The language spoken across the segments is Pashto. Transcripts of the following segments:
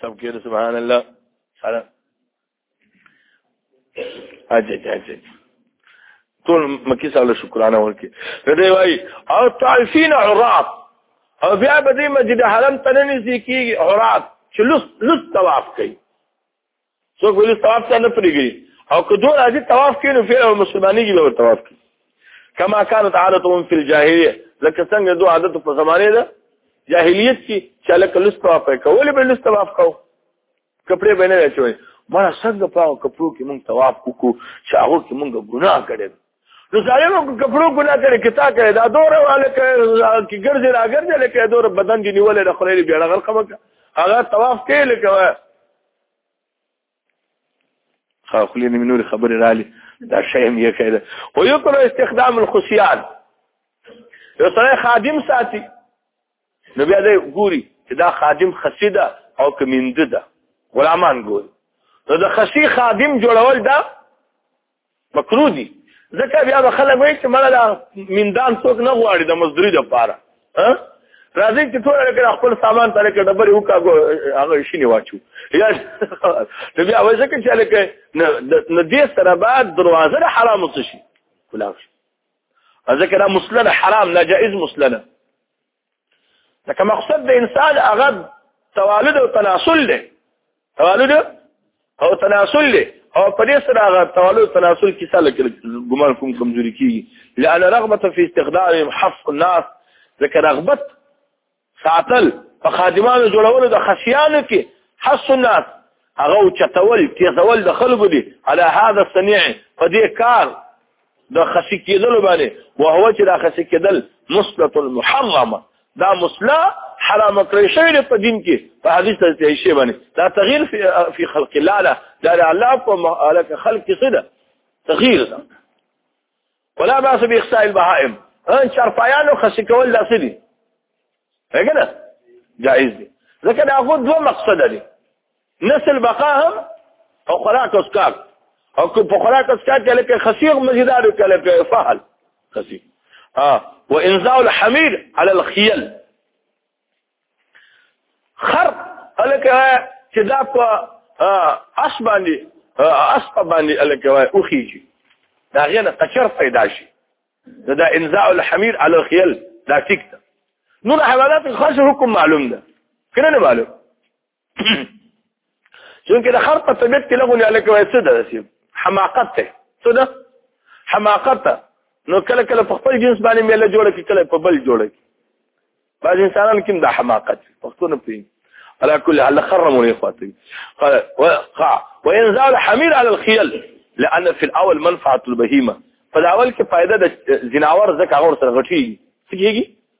سب کې سبحان الله سره اجه اجه ټول مکی صاحب شکرانه ورکي دې وای او تعفین عرات او بیا به دې مسجد حرم ته نه نږدې کیږي عرات چې لست لست طواف کوي څوک ولې طواف ته نه پریږي او که دوه راځي طواف کینو فعل او مسلمانۍ کې به طواف کوي کما كانت عادتهم في الجاهليه لکه څنګه دوه عادت په زمانه ده جاهلیت کې چې لکه لست طواف کول به لست طواف کو کپڑے به نه چوي مړه څنګه پاو کپړو کې مونږ طواف وکړو چې هغه کې مونږ ګناه کړې نو ظالمو کپړو ګناه کړې کتا کړې دا دوره والے کې ګرځي را ګرځي لکه دوره بدن دی نیولې د خلې بیړه غرقمه هغه طواف کې لکه خاخلی نمی نور خبر رالی دا شیم یې کړه او یو کړو استخدام الخصيان یو سره خادم ساتي نو بیا دې ګوري چې دا خادم خسیده او کمینده ده غلامان ګوري نو د خسی خادم جوړول دا مکروه دي ځکه بیا به خلک وایي چې مړه دا میندان څوک نه غواړي د مزدوري لپاره ها راځي چې ټول لکه خپل سامان ته لکه ډبرې وکاږو هغه شي نه واچو یا ته بیا وایي ځکه چې لکه نه دې سره بعد دروازه حرام څه شي خلاص ذکر مسلنه حرام ناجائز مسلنه لکه مقصد د انسان هغه توالد او تناسل دی توالد او تناسل دی او په دې سره هغه توالد او تناسل کیسه لکه ګمان کوم کمزوري کیږي لأن رغبت في استخدام حفظ الناس لکه رغبت ساتل په خادمانو جوړولو د خصيانو کې حس الناس هغه چتول تیزول د خلکو دي على هذا الصنيع په دې کار د خسي کېدل باندې وهو چې د خسي کېدل مسلط المحرمه دا مسلا حرام کړی شوی په دین کې په حدیث ته شی باندې دا تغییر فی فی خلق الله لا دا الله په مالک خلق څه ده تغییر ده ولا باس باخساء البهائم ان شرفیانو خسي کول داسې دي هغه جائز دي ځکه دا خو دوه مقصد دي نسل بقا هم او خوراک او سکاک او که په خوراک او سکاک کې لکه خسیق مزیدار کې لکه فحل خسیق اه وانزاع الحمير على الخيل خر الکه چې دا په اس باندې اس باندې الکه وای او خيږي دا غنه قشر پیدا شي دا انزاع الحمير على الخيل دا ټیک ده نور حیوانات خاص حکم معلوم ده کنه نه معلوم چونکه د خر په طبیعت کې لغونی الک وای څه ده سي حماقت ته څه ده حماقت نو کله کله په خپل جنس باندې میله جوړه کی کله په بل جوړه کی بعض انسانان کوم د حماقت پښتون په على كل حال خرم يا اخواتي قال وقع وينزال حمير على الخيل لان في الاول منفعه البهيمه فالاول کې فائدہ د جناور زکه اور سره غټي کیږي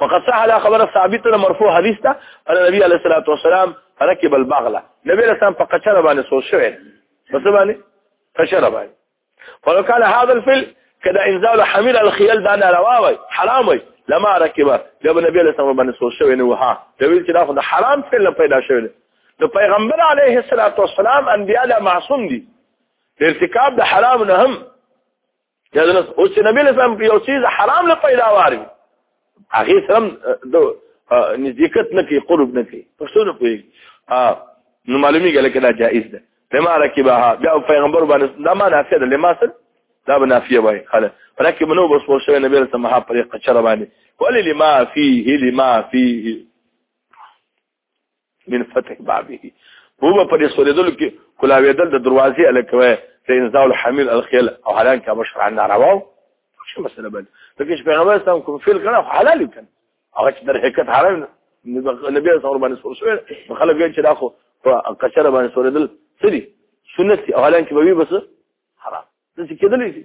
وقد صح على خبر ثابت مرفوع حديث ده ان النبي عليه الصلاه والسلام ركب البغله نبي عليه السلام په قچره باندې سو شوې بس باندې قچره باندې ولو كان هذا الفل كذا انزال حميل الخيل ده انا رواوي حرام وي لما ركبه جاب النبي عليه الصلاه والسلام باندې سو شوې نو ها دوی چې دا حرام فل پیدا شوې نو پیغمبر علیه الصلاۃ والسلام انبیاء له معصوم دي ارتکاب د حرام نه هم دا نو او چې نبی له سم یو چیز حرام له پیدا واري هغه سم دو نزدېکت نه کوي قرب نه کوي پښتو نه کوي نو معلومیږي لکه دا جائز ده لما رکبها بیا پیغمبر باندې دا ما نافیه ده لما سر دا به نافیه وای خاله رکب نو بس ور شوی نبی رسول الله په قچره باندې ولې لما فيه لما فيه من فتح بابه هو په دې سورېدل کې کلاوېدل د دروازې الکوي د انزاء الحمل الخيل او حالان کې بشرع ناروا شو مسله بل لکه چې پیغمبر اسلام کوم فعل کړه حلال کړه هغه چې در حقیقت حرام نبی صلی الله علیه وسلم خلک یې چې داخو په قشر باندې سورېدل سړي سنت او حالان کې به وي بس حرام څه کېدلی شي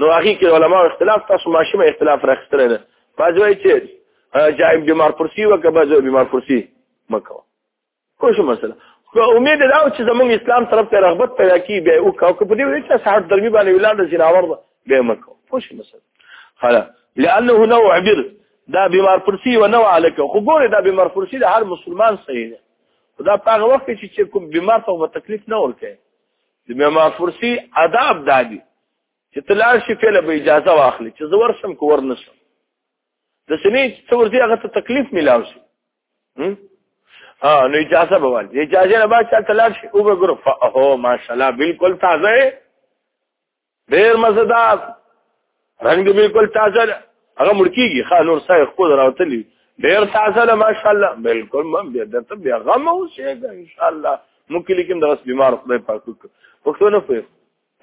نو هغه کې علما اختلاف تاسو ماشومه اختلاف راخستره نه باځوي چې جایم بیمار پرسی وکه باځوي بیمار پرسی مکو کوم مسله خو امید دا چې زموږ اسلام طرف ته رغبت پیدا کی به او کو په دې وجه چې صحت درمی باندې ولاده زناور به مکو کوم مسله خلا لانه نوع بر دا بیمار پرسی و نوع الک خو ګوره دا بیمار پرسی د هر مسلمان صحیح ده خدا په هغه وخت کې چې کوم بیمار ته تکلیف نه ورکه د بیمار پرسی آداب دادی چې تلار شي فعل به اجازه واخلي چې زور سم کو ورنسم د سنې چې ورځي هغه ته تکلیف ملاو شي ها نو اجازه به ورته اجازه نه بعد چې تلار شي او به ګرو فاهو ماشاءالله بالکل تازه ډیر مزدار رنگ بالکل تازه هغه مړکیږي خا نور سای خو راوتلی ډیر تازه له ماشاءالله بالکل مم بیا درته بیا غم اوسېږي ان شاء الله ممکن لیکم دغه بیمار خدای پاک وکړي پښتو نه پوهه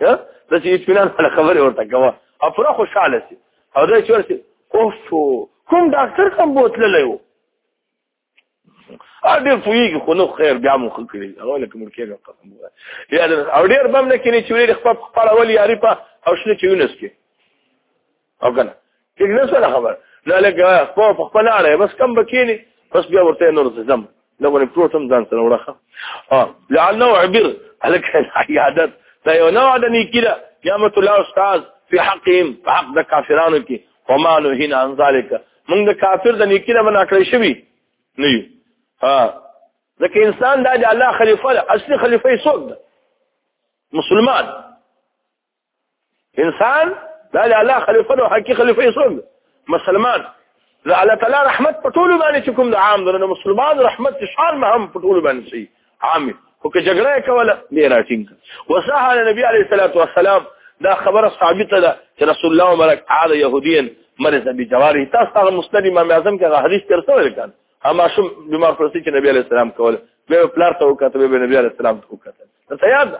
ها د چې اطمینان په خبره ورته کوه او پر خوشاله سي او دا چې ورسي اوف کوم ډاکټر کوم بوتل لیو ا دې فویږي خو نو خیر بیا مو خکړي او لکه مړ کېږم قسم وای یا او ډیر بم نه کینی چې ولې خپل خپل اول یاري په او شنه چې ونس کې او کنه ټیک نه سره خبر نه لکه خو په خپل اړه بس کم بکینی بس بیا ورته نور زم لو نه پروت هم ځان سره ورخه اه لعله عبر عليك العيادات دا یو نوع د نیکی ده قیامت الله استاد فی حقهم په حق د کافرانو کې وما نهینا عن ذلك موږ د کافر د نیکی نه بنا کړی شوی نه یو ها ځکه انسان دا د الله خلیفہ اصلي خلیفہ څوک ده مسلمان انسان دا د الله خلیفه نو حقي خلیفه یې څوک مسلمان د الله تعالی رحمت په ټولو باندې چې کوم د عام د مسلمان رحمت شان هم په ټولو باندې شي عام خو که جګړه کوله نه راټینګ وسهل نبی علیه الصلاۃ والسلام دا خبره ثابته ده چې رسول الله مبارک عاد يهوديا مرز بجواره تاسو هغه مسلم امام اعظم کې حدیث ترته ولیکل اما شوم بیمار پرستی چې نبی علیه السلام کوله به پلار ته وکړه به نبی علیه السلام ته وکړه ته یاد ده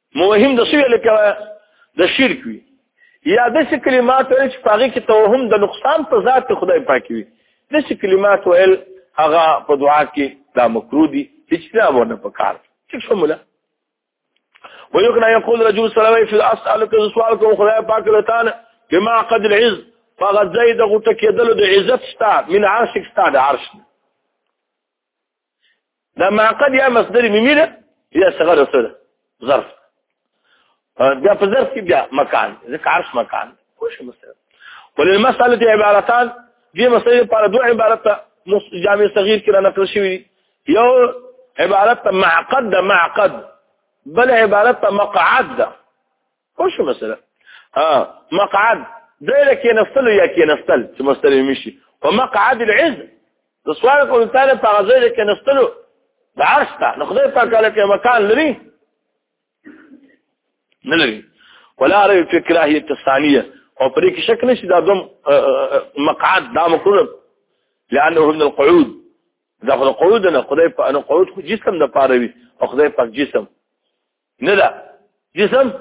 موهم د سوی لکه د شرک وي یا د څه کلمات ویل چې پاغي کې توهم د نقصان په ذات خدای پاک وي د څه کلمات ویل هغه په دعا کې دا مکروه دي اجتناب ونه پکار څه شموله ويقنا يقول رجل سلامي في اسالك سوالك خدای پاک له تعالی بما قد العز فغزيد غتكيدل د عزت ستا من عاشق ستا د عرش دا ما قد يا مصدر ميمينه يا صغر سره ظرف بیا په ظرف کې بیا مکان ځکه عرش مکان خوش مسله وللمساله عبارتان دې مسلې لپاره دوه عبارت جامع صغیر کې را نقل شوی یو عبارت معقد معقد بل عبارت مقعد پوه شو مثلا مقعد ځای له کېناستلو یا کېناستل چې مصدر یې مشي په مقعد العز د سوال کولو تعالی په هغه ځای له کېناستلو د عرش ته نو خدای پاک هله کې مکان لري نه لري ولا ريب في كراهية الثانية او پرې کې شک نشي دا دوم مقعد دا مقرب لأنه من القعود دا خو قعود نه خدای په انو قعود خو جسم د پاره وي او خدای په جسم نه ده جسم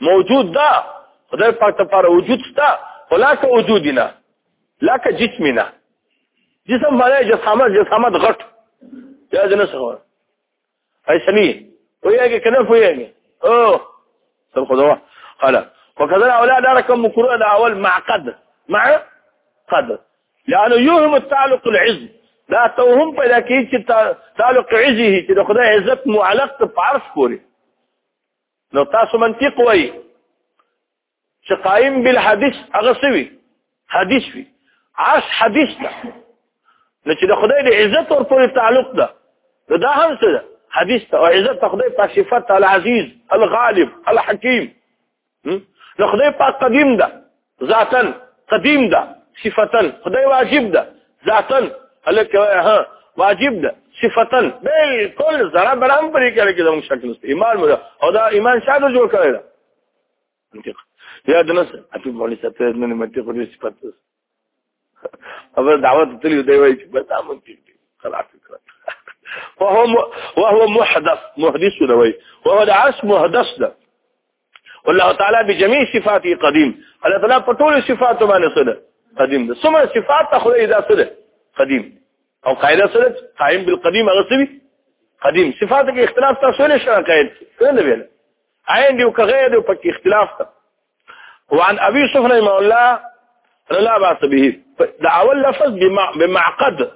موجود ده خدای پاک ته پر وجود شته ولاکه وجود نه لکه جسم نه جسم باندې جسامت جسامت غټ یا جنس هو ایسنی ویږي کنه ویږي او تر خدوا قال وكذا اولاد رقم مكروه الاول مع قد مع قد لانه يهم التعلق العز دا توهم پیدا کوي چې تعلق عزه چې د خدای عزت معلق ته عرش پوري نو تاسو منطق وایي چې قائم بالحديث هغه سوي حدیث وي عرش حدیث ده نو چې د خدای د عزت ور پورې تعلق ده نو دا هم څه ده حدیث ته او عزت خدای په صفات العزیز الغالب الحکیم نو خدای پاک قدیم ده ذاتا قدیم ده صفتا خدای واجب ده ذاتا الکه ها واجب ده صفتا بالکل زړه برام پرې کړی کې زموږ شکل است ایمان مو او دا ایمان شاده جوړ کړی دا منطق یا دنس اته باندې ستاسو نه منطق ورې صفات اول دعوت تللی دی وای چې بس امن کې خلاص کړ وهو وهو محدث محدث نه وای وهو دعس محدث ده والله تعالی بجميع صفاته قديم الله تعالی په ټول صفاتو باندې سره قديم ده ثم صفات خو اذا سره قديم او قاعده سره قائم بالقديم غسبي قديم صفات کې اختلاف تاسو نه شرکایت څه نه ویل عین دی او کغیر دی په اختلاف ته وعن ابي يوسف رحمه الله لا باس به دا اول لفظ بمعقد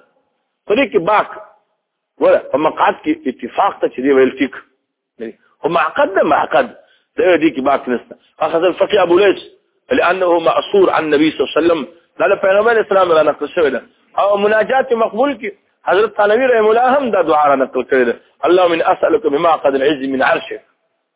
طريق باك ولا فمقعد كي اتفاق ته دي ویل ټیک هو معقد ده معقد ده دي کې باک نسته اخذ الفقيه ابو ليث لانه مأثور عن النبي صلى الله عليه وسلم دا له پیغمبر اسلام را نقل شوی ده او مناجات مقبول کی حضرت ثانوی رحم الله هم دا دعا را نقل کړی ده اللهم ان اسالک بما قد العز من عرشك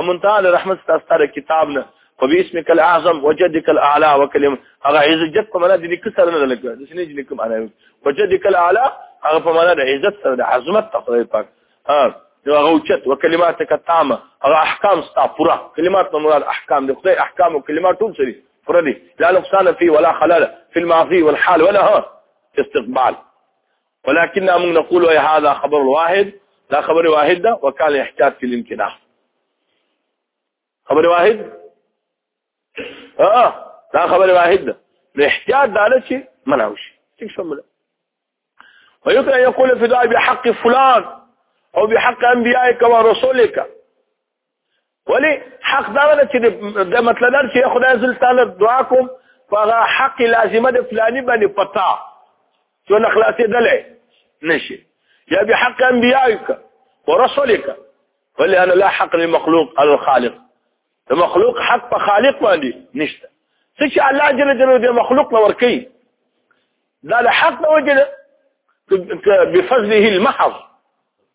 امن تعالی رحمت ستاسو کتاب نه په اسمک الاعظم وجدک الاعلى وکلم هغه عزت په معنا د لیک سره نه لګا د سینې د لیک معنا وجدک الاعلى هغه په معنا د عزت سره د عظمت تقریر پاک ها نو هغه چت وکلماتک تامه هغه احکام ستا پورا کلمات په مراد احکام د خدای احکام او کلمات ټول سری پورا دي لا نقصان فی ولا خلل فی الماضی والحال ولا ها استقبال ولكننا من نقول هذا خبر واحد لا خبر واحد ده وكان يحتاج في الامتناع خبر واحد اه لا خبر واحد ده الاحتياج ده على ما نعوش تكشمله ويمكن أن يقول في ذلك بحق فلان أو بحق أنبيائك ورسولك ولی حق دا نه چې د مطلب دا چې خدای عزل تعالی دعا کوم هغه حق لازمه د فلانی باندې پتا چې نه خلاصې دلې نشي یا به حق انبیائک ورسولک ولی انا لا حق للمخلوق على الخالق د مخلوق حق په خالق باندې نشته څه چې الله جل جلاله د مخلوق نور کوي دا له حق نه وجه بفضله المحض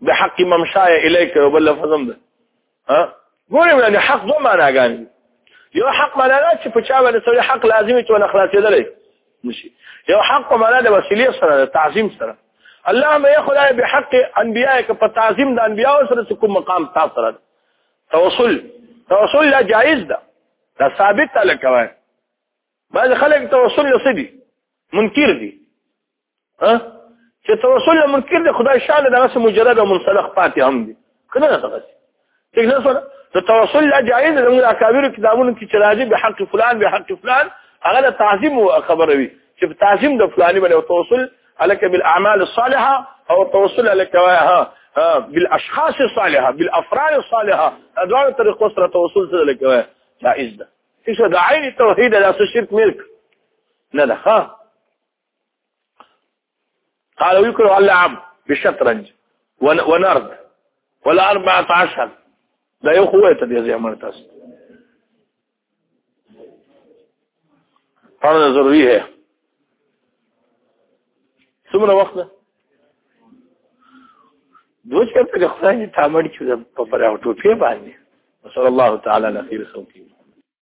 بحق ممشاي اليك وبل لفظم ده ها ګورې ولې حق دوه معناګانې یو حق معنا ده چې په چا باندې سړی حق لازمي ته نه خلاصېدلی نشي یو حق په معنا د وسیلې سره د تعظیم سره الله مې خدای به حق انبیاء کې په تعظیم د انبیاء سره کوم مقام تاسو سره توصل توصل لا جایز ده دا ثابت لکه وای بعض خلک توصل لسدي منکر دي ها چې توسل منکر د خدای شان د رسم مجرد او منسلخ پاتې هم دي کنه نه تاسو څنګه نه سره ته توسل لا جایز د موږ اکابر کتابونو کې چراجي به حق فلان به حق فلان هغه تعظیم او خبروي چې تعظیم د فلاني باندې توسل عليك بالاعمال الصالحه او توسل عليك ها بالاشخاص الصالحه بالافراد الصالحه ادوار طريق سره توسل سره لکه جائز ده څه د عین توحید د شرک ملک نه ده ها قال يكره اللعب بالشطرنج ونرد ولا 14 دا یو خوه ته دی زمر تاسو پرده ضروری ہے څومره وخت ده دوه چرته د خدای ته امر چې په پراوټو کې باندې صلی الله تعالی علیه وسلم